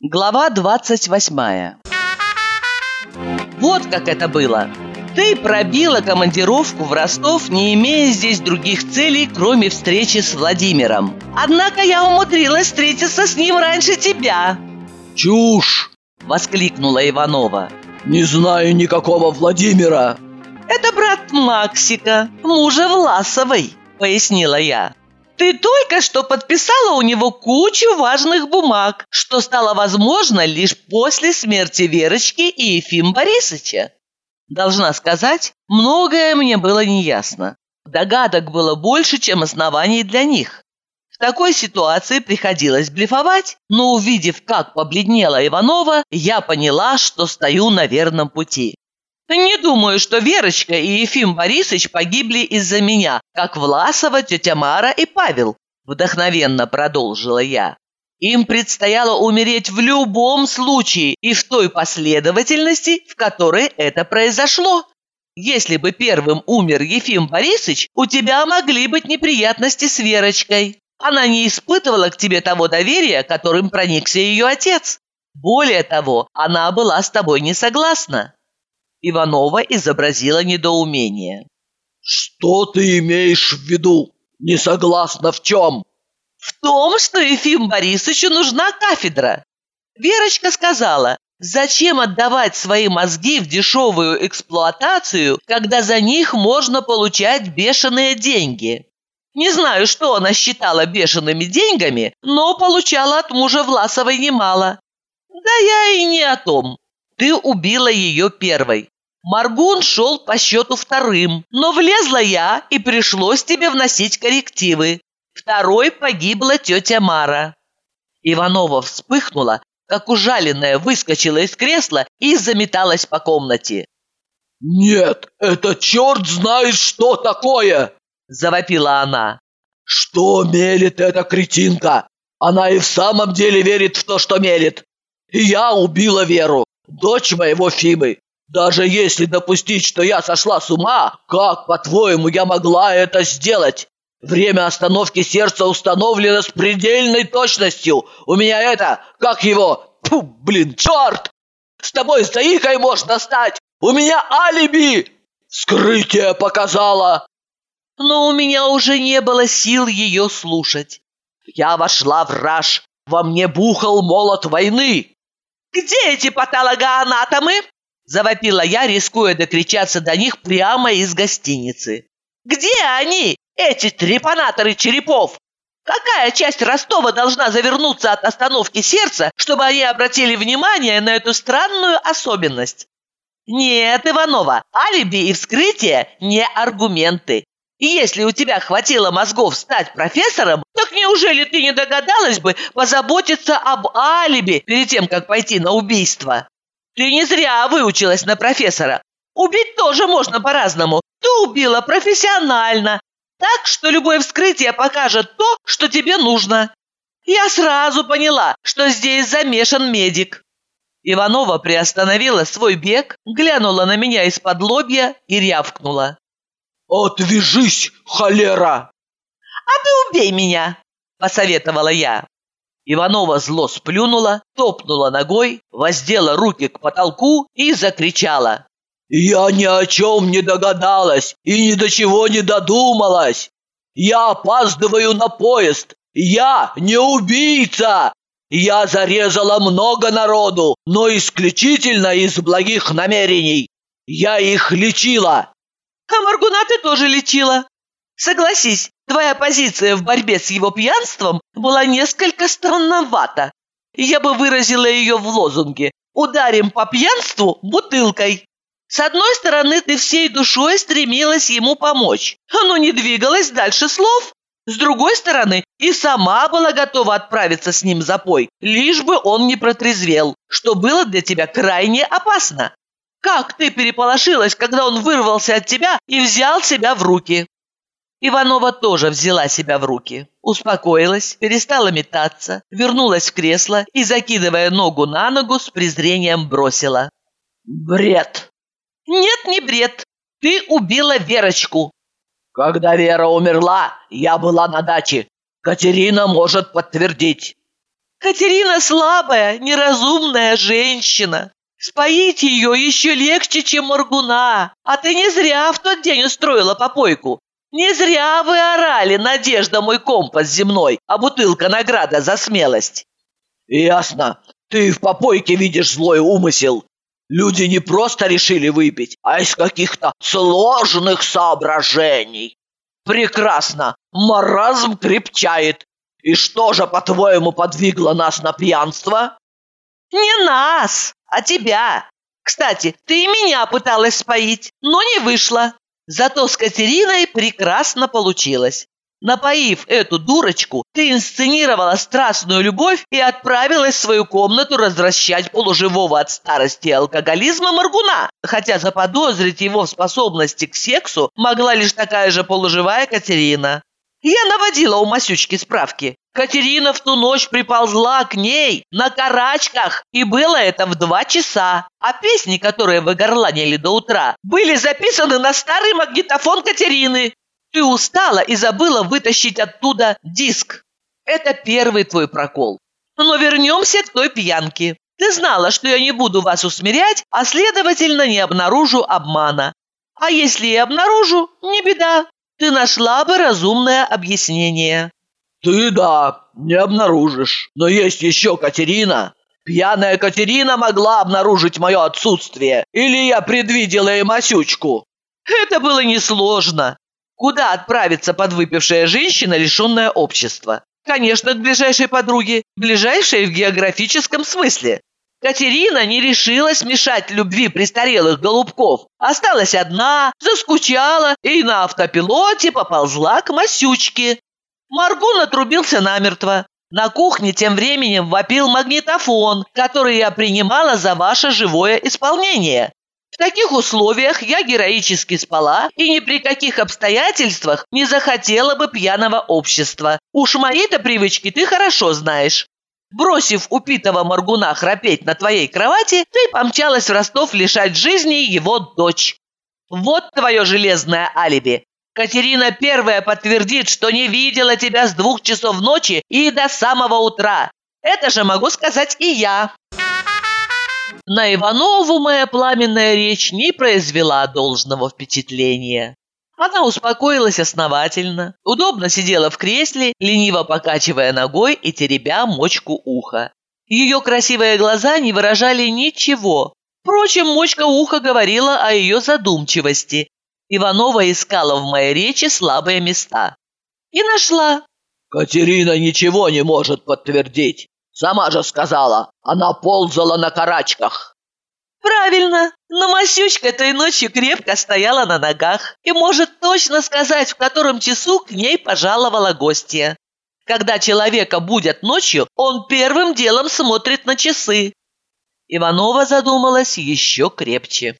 Глава 28 Вот как это было. Ты пробила командировку в Ростов, не имея здесь других целей, кроме встречи с Владимиром. Однако я умудрилась встретиться с ним раньше тебя. «Чушь!» – воскликнула Иванова. «Не знаю никакого Владимира!» «Это брат Максика, мужа Власовой», – пояснила я. «Ты только что подписала у него кучу важных бумаг, что стало возможно лишь после смерти Верочки и Ефим Борисовича. Должна сказать, многое мне было неясно. Догадок было больше, чем оснований для них. В такой ситуации приходилось блефовать, но увидев, как побледнела Иванова, я поняла, что стою на верном пути. Не думаю, что Верочка и Ефим Борисович погибли из-за меня, как Власова, тетя Мара и Павел, вдохновенно продолжила я. Им предстояло умереть в любом случае и в той последовательности, в которой это произошло. Если бы первым умер Ефим Борисович, у тебя могли быть неприятности с Верочкой. Она не испытывала к тебе того доверия, которым проникся ее отец. Более того, она была с тобой не согласна. Иванова изобразила недоумение. «Что ты имеешь в виду? Не согласна в чем?» В том, что Ефим Борисовичу нужна кафедра. Верочка сказала, зачем отдавать свои мозги в дешевую эксплуатацию, когда за них можно получать бешеные деньги. Не знаю, что она считала бешеными деньгами, но получала от мужа Власовой немало. Да я и не о том. Ты убила ее первой. Маргун шел по счету вторым, но влезла я, и пришлось тебе вносить коррективы. Второй погибла тетя Мара. Иванова вспыхнула, как ужаленная, выскочила из кресла и заметалась по комнате. «Нет, это черт знает что такое!» – завопила она. «Что мелет эта кретинка? Она и в самом деле верит в то, что мелет. И я убила Веру, дочь моего Фимы. Даже если допустить, что я сошла с ума, как, по-твоему, я могла это сделать? Время остановки сердца установлено с предельной точностью. У меня это, как его, фу, блин, черт! С тобой заикой можно стать! У меня алиби! Скрытие показало!» Но у меня уже не было сил ее слушать. Я вошла в раж. Во мне бухал молот войны. «Где эти патологоанатомы?» Завопила я, рискуя докричаться до них прямо из гостиницы. «Где они? Эти трепанаторы черепов! Какая часть Ростова должна завернуться от остановки сердца, чтобы они обратили внимание на эту странную особенность? Нет, Иванова, алиби и вскрытие не аргументы. Если у тебя хватило мозгов стать профессором, так неужели ты не догадалась бы позаботиться об алиби перед тем, как пойти на убийство? Ты не зря выучилась на профессора. Убить тоже можно по-разному. Ты убила профессионально, так что любое вскрытие покажет то, что тебе нужно. Я сразу поняла, что здесь замешан медик. Иванова приостановила свой бег, глянула на меня из-под лобья и рявкнула. «Отвяжись, холера!» «А ты убей меня!» – посоветовала я. Иванова зло сплюнула, топнула ногой, воздела руки к потолку и закричала. «Я ни о чем не догадалась и ни до чего не додумалась! Я опаздываю на поезд! Я не убийца! Я зарезала много народу, но исключительно из благих намерений! Я их лечила!» «А Маргуна ты тоже лечила! Согласись, твоя позиция в борьбе с его пьянством была несколько странновата. Я бы выразила ее в лозунге «Ударим по пьянству бутылкой». С одной стороны, ты всей душой стремилась ему помочь, но не двигалась дальше слов. С другой стороны, и сама была готова отправиться с ним за пой, лишь бы он не протрезвел, что было для тебя крайне опасно. Как ты переполошилась, когда он вырвался от тебя и взял себя в руки? Иванова тоже взяла себя в руки, успокоилась, перестала метаться, вернулась в кресло и, закидывая ногу на ногу, с презрением бросила. «Бред!» «Нет, не бред. Ты убила Верочку». Когда Вера умерла, я была на даче. Катерина может подтвердить. Катерина слабая, неразумная женщина. Споить ее еще легче, чем Моргуна. А ты не зря в тот день устроила попойку. Не зря вы орали «Надежда, мой компас земной», а бутылка награда за смелость. Ясно. Ты в попойке видишь злой умысел. Люди не просто решили выпить, а из каких-то сложных соображений. Прекрасно. Маразм крепчает. И что же, по-твоему, подвигло нас на пьянство? Не нас, а тебя. Кстати, ты и меня пыталась споить, но не вышло. Зато с Катериной прекрасно получилось. Напоив эту дурочку, ты инсценировала страстную любовь и отправилась в свою комнату развращать полуживого от старости и алкоголизма Маргуна, хотя заподозрить его в способности к сексу могла лишь такая же полуживая Катерина. Я наводила у Масючки справки. Катерина в ту ночь приползла к ней на карачках, и было это в два часа. А песни, которые вы горланили до утра, были записаны на старый магнитофон Катерины. Ты устала и забыла вытащить оттуда диск. Это первый твой прокол. Но вернемся к той пьянке. Ты знала, что я не буду вас усмирять, а следовательно не обнаружу обмана. А если и обнаружу, не беда. Ты нашла бы разумное объяснение. Ты, да, не обнаружишь. Но есть еще Катерина. Пьяная Катерина могла обнаружить мое отсутствие. Или я предвидела и Масючку. Это было несложно. Куда отправится подвыпившая женщина, лишенная общества? Конечно, к ближайшей подруге, ближайшей в географическом смысле. Катерина не решилась мешать любви престарелых голубков. Осталась одна, заскучала и на автопилоте поползла к Масючке. Маргун отрубился намертво. На кухне тем временем вопил магнитофон, который я принимала за ваше живое исполнение. В таких условиях я героически спала и ни при каких обстоятельствах не захотела бы пьяного общества. Уж мои-то привычки ты хорошо знаешь. Бросив упитого Маргуна храпеть на твоей кровати, ты помчалась в Ростов лишать жизни его дочь. Вот твое железное алиби. Катерина первая подтвердит, что не видела тебя с двух часов ночи и до самого утра. Это же могу сказать и я. На Иванову моя пламенная речь не произвела должного впечатления. Она успокоилась основательно, удобно сидела в кресле, лениво покачивая ногой и теребя мочку уха. Ее красивые глаза не выражали ничего. Впрочем, мочка уха говорила о ее задумчивости, Иванова искала в моей речи слабые места. И нашла. Катерина ничего не может подтвердить. Сама же сказала, она ползала на карачках. Правильно, но Масючка той ночью крепко стояла на ногах и может точно сказать, в котором часу к ней пожаловала гостья. Когда человека будят ночью, он первым делом смотрит на часы. Иванова задумалась еще крепче.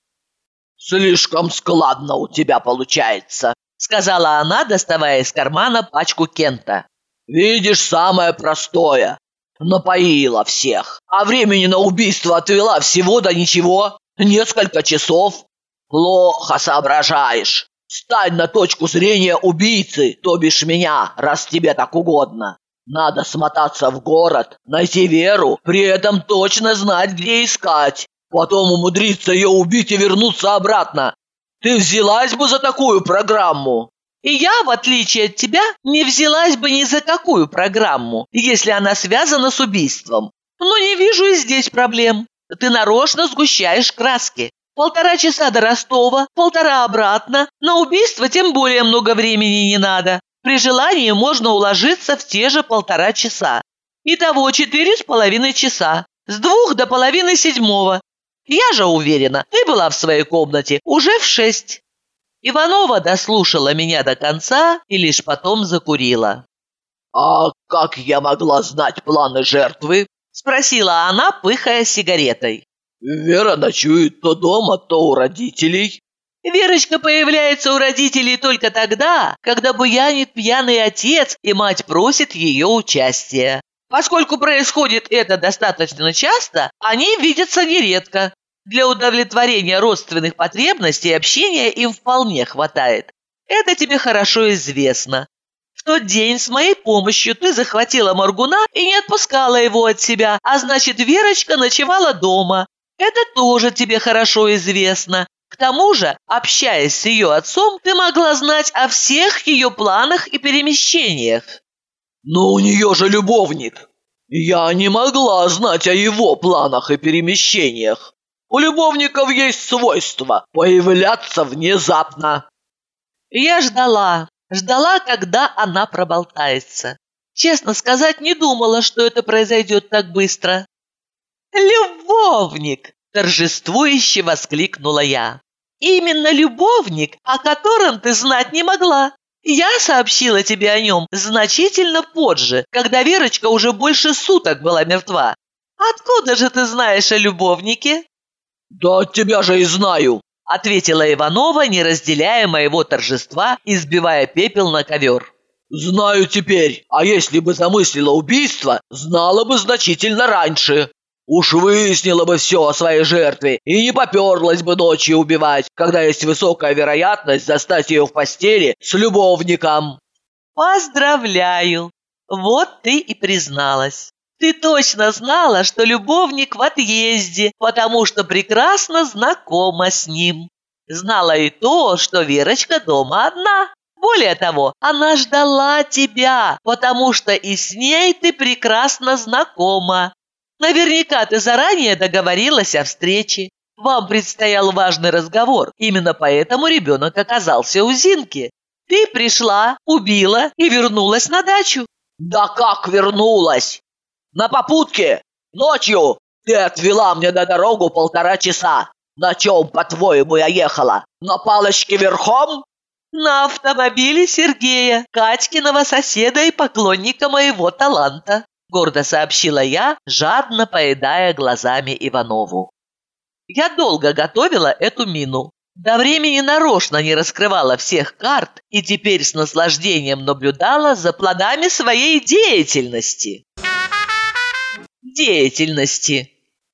«Слишком складно у тебя получается», — сказала она, доставая из кармана пачку Кента. «Видишь, самое простое. Напоила всех, а времени на убийство отвела всего да ничего, несколько часов. Плохо соображаешь. Стань на точку зрения убийцы, то бишь меня, раз тебе так угодно. Надо смотаться в город, найти Веру, при этом точно знать, где искать. Потом умудриться ее убить и вернуться обратно. Ты взялась бы за такую программу?» «И я, в отличие от тебя, не взялась бы ни за какую программу, если она связана с убийством. Но не вижу и здесь проблем. Ты нарочно сгущаешь краски. Полтора часа до Ростова, полтора обратно. На убийство тем более много времени не надо. При желании можно уложиться в те же полтора часа. Итого четыре с половиной часа. С двух до половины седьмого. Я же уверена, ты была в своей комнате уже в шесть». Иванова дослушала меня до конца и лишь потом закурила. «А как я могла знать планы жертвы?» – спросила она, пыхая сигаретой. «Вера ночует то дома, то у родителей». Верочка появляется у родителей только тогда, когда буянит пьяный отец, и мать просит ее участия. Поскольку происходит это достаточно часто, они видятся нередко, для удовлетворения родственных потребностей общения им вполне хватает. Это тебе хорошо известно. В тот день с моей помощью ты захватила Маргуна и не отпускала его от себя, а значит, Верочка ночевала дома. Это тоже тебе хорошо известно. К тому же, общаясь с ее отцом, ты могла знать о всех ее планах и перемещениях. Но у нее же любовник. Я не могла знать о его планах и перемещениях. У любовников есть свойство появляться внезапно. Я ждала, ждала, когда она проболтается. Честно сказать, не думала, что это произойдет так быстро. «Любовник!» – торжествующе воскликнула я. «Именно любовник, о котором ты знать не могла. Я сообщила тебе о нем значительно позже, когда Верочка уже больше суток была мертва. Откуда же ты знаешь о любовнике?» «Да от тебя же и знаю!» – ответила Иванова, не разделяя моего торжества и сбивая пепел на ковер. «Знаю теперь, а если бы замыслила убийство, знала бы значительно раньше. Уж выяснила бы все о своей жертве и не поперлась бы ночью убивать, когда есть высокая вероятность застать ее в постели с любовником». «Поздравляю! Вот ты и призналась. Ты точно знала, что любовник в отъезде, потому что прекрасно знакома с ним. Знала и то, что Верочка дома одна. Более того, она ждала тебя, потому что и с ней ты прекрасно знакома. Наверняка ты заранее договорилась о встрече. Вам предстоял важный разговор, именно поэтому ребенок оказался у Зинки. Ты пришла, убила и вернулась на дачу. Да как вернулась? На попутке! Ночью! Ты отвела мне на дорогу полтора часа. На чем, по-твоему, я ехала? На палочке верхом? На автомобиле Сергея, Катькиного соседа и поклонника моего таланта, гордо сообщила я, жадно поедая глазами Иванову. Я долго готовила эту мину. До времени нарочно не раскрывала всех карт и теперь с наслаждением наблюдала за плодами своей деятельности деятельности.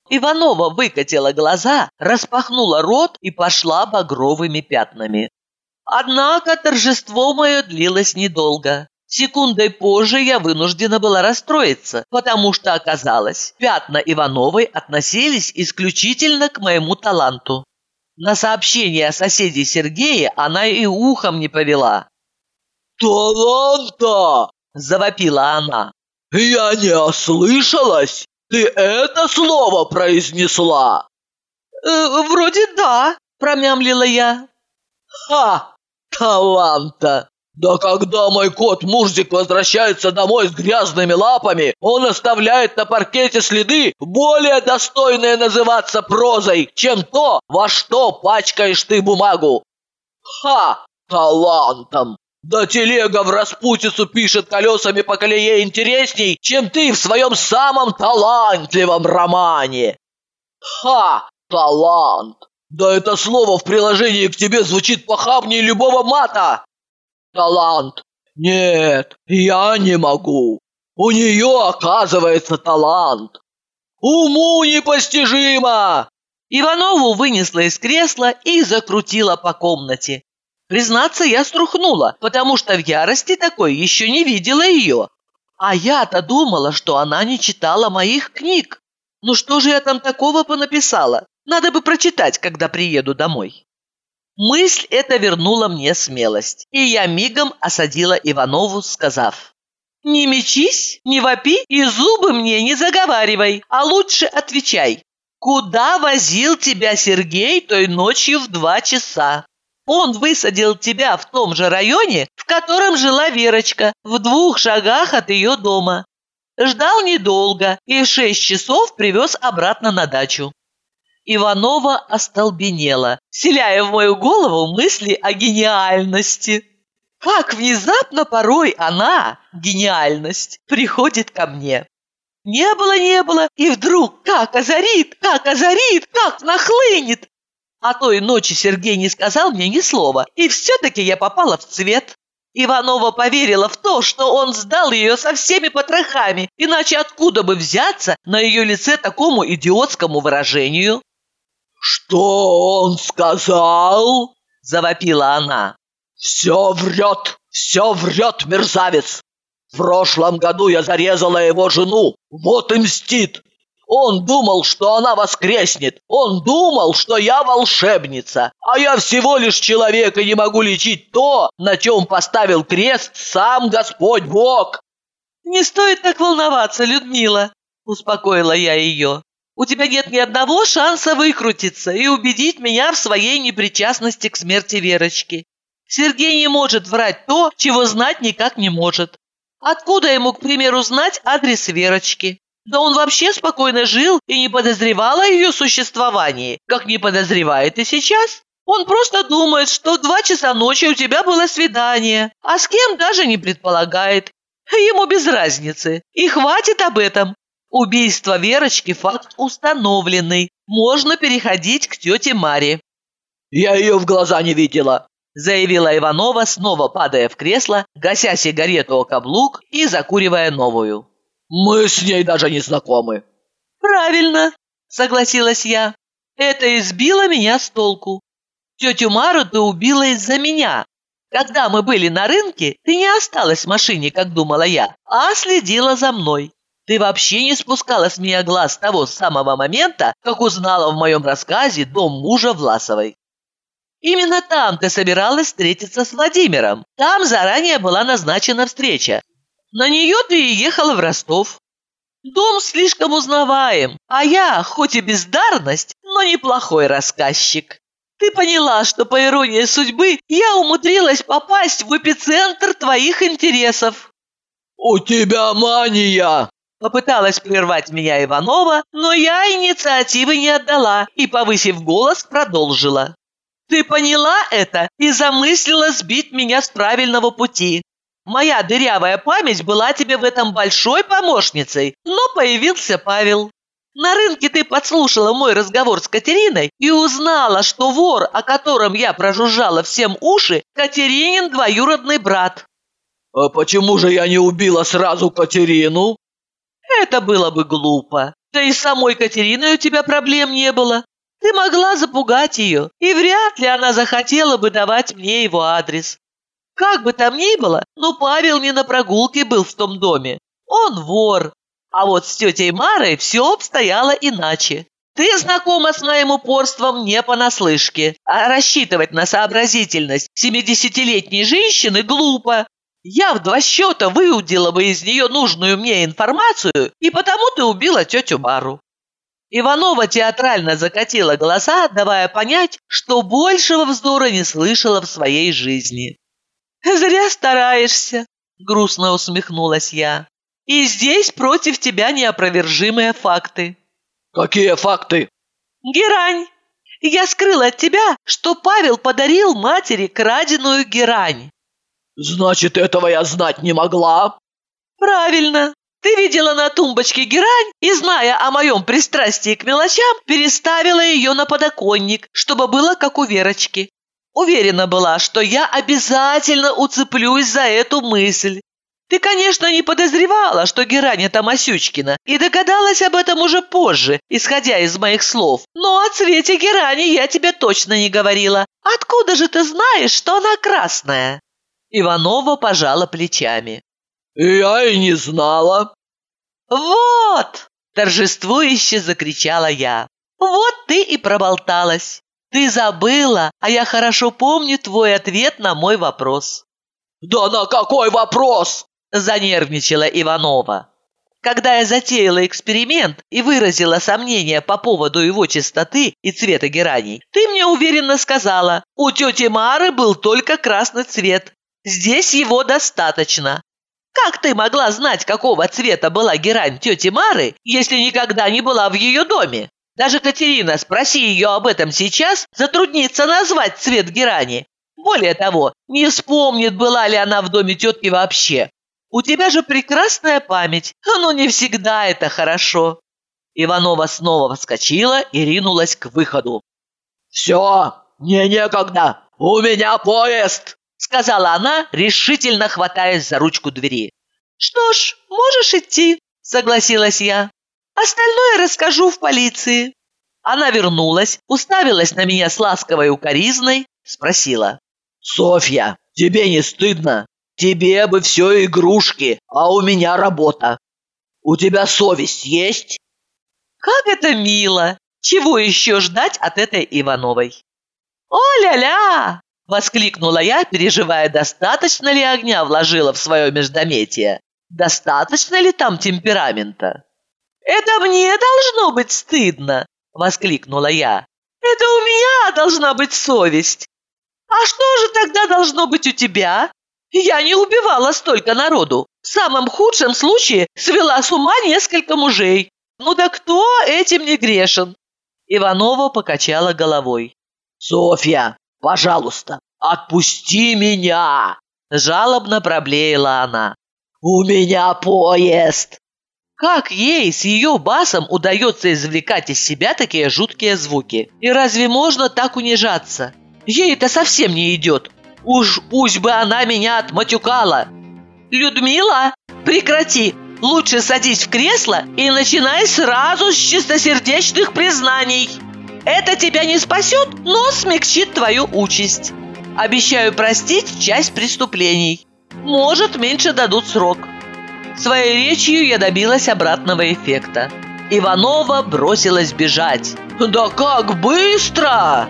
Иванова выкатила глаза, распахнула рот и пошла багровыми пятнами. Однако торжество мое длилось недолго. Секундой позже я вынуждена была расстроиться, потому что оказалось, пятна Ивановой относились исключительно к моему таланту. На сообщение о соседе Сергея она и ухом не повела. «Таланта!» – завопила она. «Я не ослышалась? Ты это слово произнесла?» э, «Вроде да», – промямлила я. «Ха! Таланта! Да когда мой кот Мурзик возвращается домой с грязными лапами, он оставляет на паркете следы, более достойные называться прозой, чем то, во что пачкаешь ты бумагу. Ха! Талантом! Да телега в распутицу пишет колесами по колее интересней, чем ты в своем самом талантливом романе. Ха! Талант! Да это слово в приложении к тебе звучит похабнее любого мата. Талант. Нет, я не могу. У нее, оказывается, талант. Уму непостижимо! Иванову вынесла из кресла и закрутила по комнате. Признаться, я струхнула, потому что в ярости такой еще не видела ее. А я-то думала, что она не читала моих книг. Ну что же я там такого понаписала? Надо бы прочитать, когда приеду домой. Мысль эта вернула мне смелость, и я мигом осадила Иванову, сказав, «Не мечись, не вопи и зубы мне не заговаривай, а лучше отвечай. Куда возил тебя Сергей той ночью в два часа?» Он высадил тебя в том же районе, в котором жила Верочка, в двух шагах от ее дома. Ждал недолго и в шесть часов привез обратно на дачу. Иванова остолбенела, селяя в мою голову мысли о гениальности. Как внезапно порой она, гениальность, приходит ко мне. Не было, не было, и вдруг как озарит, как озарит, как нахлынет. А той ночи Сергей не сказал мне ни слова, и все-таки я попала в цвет. Иванова поверила в то, что он сдал ее со всеми потрохами, иначе откуда бы взяться на ее лице такому идиотскому выражению? «Что он сказал?» – завопила она. Все врет, все врет, мерзавец. В прошлом году я зарезала его жену, вот и мстит. Он думал, что она воскреснет. Он думал, что я волшебница. А я всего лишь человек и не могу лечить то, на чем поставил крест сам Господь Бог. «Не стоит так волноваться, Людмила», – успокоила я ее. «У тебя нет ни одного шанса выкрутиться и убедить меня в своей непричастности к смерти Верочки. Сергей не может врать то, чего знать никак не может. Откуда ему, к примеру, знать адрес Верочки? Да он вообще спокойно жил и не подозревал о ее существовании, как не подозревает и сейчас. Он просто думает, что в два часа ночи у тебя было свидание, а с кем даже не предполагает. Ему без разницы. И хватит об этом. Убийство Верочки – факт установленный. Можно переходить к тете Маре. «Я ее в глаза не видела», – заявила Иванова, снова падая в кресло, гася сигарету о каблук и закуривая новую. Мы с ней даже не знакомы. Правильно, согласилась я. Это избило меня с толку. Тетю Мару ты убила из-за меня. Когда мы были на рынке, ты не осталась в машине, как думала я, а следила за мной. Ты вообще не спускала с меня глаз с того самого момента, как узнала в моем рассказе дом мужа Власовой. Именно там ты собиралась встретиться с Владимиром. Там заранее была назначена встреча. На нее ты и ехала в Ростов. Дом слишком узнаваем, а я, хоть и бездарность, но неплохой рассказчик. Ты поняла, что по иронии судьбы я умудрилась попасть в эпицентр твоих интересов. «У тебя мания!» Попыталась прервать меня Иванова, но я инициативы не отдала и, повысив голос, продолжила. «Ты поняла это и замыслила сбить меня с правильного пути. Моя дырявая память была тебе в этом большой помощницей, но появился Павел. На рынке ты подслушала мой разговор с Катериной и узнала, что вор, о котором я прожужжала всем уши, Катеринин двоюродный брат. А почему же я не убила сразу Катерину? Это было бы глупо. Да и с самой Катериной у тебя проблем не было. Ты могла запугать ее, и вряд ли она захотела бы давать мне его адрес. Как бы там ни было, но Павел не на прогулке был в том доме. Он вор. А вот с тетей Марой все обстояло иначе. Ты знакома с моим упорством не понаслышке, а рассчитывать на сообразительность семидесятилетней женщины глупо. Я в два счета выудила бы из нее нужную мне информацию, и потому ты убила тетю Мару. Иванова театрально закатила глаза, давая понять, что большего вздора не слышала в своей жизни. «Зря стараешься», — грустно усмехнулась я. «И здесь против тебя неопровержимые факты». «Какие факты?» «Герань. Я скрыла от тебя, что Павел подарил матери краденую герань». «Значит, этого я знать не могла?» «Правильно. Ты видела на тумбочке герань и, зная о моем пристрастии к мелочам, переставила ее на подоконник, чтобы было как у Верочки. Уверена была, что я обязательно уцеплюсь за эту мысль. Ты, конечно, не подозревала, что Герань Тамасючкина, и догадалась об этом уже позже, исходя из моих слов. Но о цвете Герани я тебе точно не говорила. Откуда же ты знаешь, что она красная?» Иванова пожала плечами. «Я и не знала». «Вот!» – торжествующе закричала я. «Вот ты и проболталась. Ты забыла, а я хорошо помню твой ответ на мой вопрос». «Да на какой вопрос?» – занервничала Иванова. Когда я затеяла эксперимент и выразила сомнения по поводу его чистоты и цвета гераний, ты мне уверенно сказала, у тети Мары был только красный цвет. Здесь его достаточно. Как ты могла знать, какого цвета была герань тети Мары, если никогда не была в ее доме? Даже Катерина, спроси ее об этом сейчас, затруднится назвать цвет герани. Более того, не вспомнит, была ли она в доме тетки вообще. У тебя же прекрасная память, но не всегда это хорошо. Иванова снова вскочила и ринулась к выходу. «Все, мне некогда, у меня поезд!» Сказала она, решительно хватаясь за ручку двери. «Что ж, можешь идти», согласилась я. Остальное расскажу в полиции». Она вернулась, уставилась на меня с ласковой укоризной, спросила. «Софья, Тебе не стыдно? Тебе бы все игрушки, а у меня работа. У тебя совесть есть? Как это мило! Чего еще ждать от этой Ивановой? «О-ля-ля!» – воскликнула я, переживая, достаточно ли огня вложила в свое междометие. Достаточно ли там темперамента? «Это мне должно быть стыдно!» – воскликнула я. «Это у меня должна быть совесть! А что же тогда должно быть у тебя? Я не убивала столько народу. В самом худшем случае свела с ума несколько мужей. Ну да кто этим не грешен?» Иванова покачала головой. «Софья, пожалуйста, отпусти меня!» Жалобно проблеяла она. «У меня поезд!» Как ей с ее басом удается извлекать из себя такие жуткие звуки? И разве можно так унижаться? Ей это совсем не идет. Уж пусть бы она меня отматюкала. Людмила, прекрати. Лучше садись в кресло и начинай сразу с чистосердечных признаний. Это тебя не спасет, но смягчит твою участь. Обещаю простить часть преступлений. Может, меньше дадут срок. Своей речью я добилась обратного эффекта. Иванова бросилась бежать. «Да как быстро!»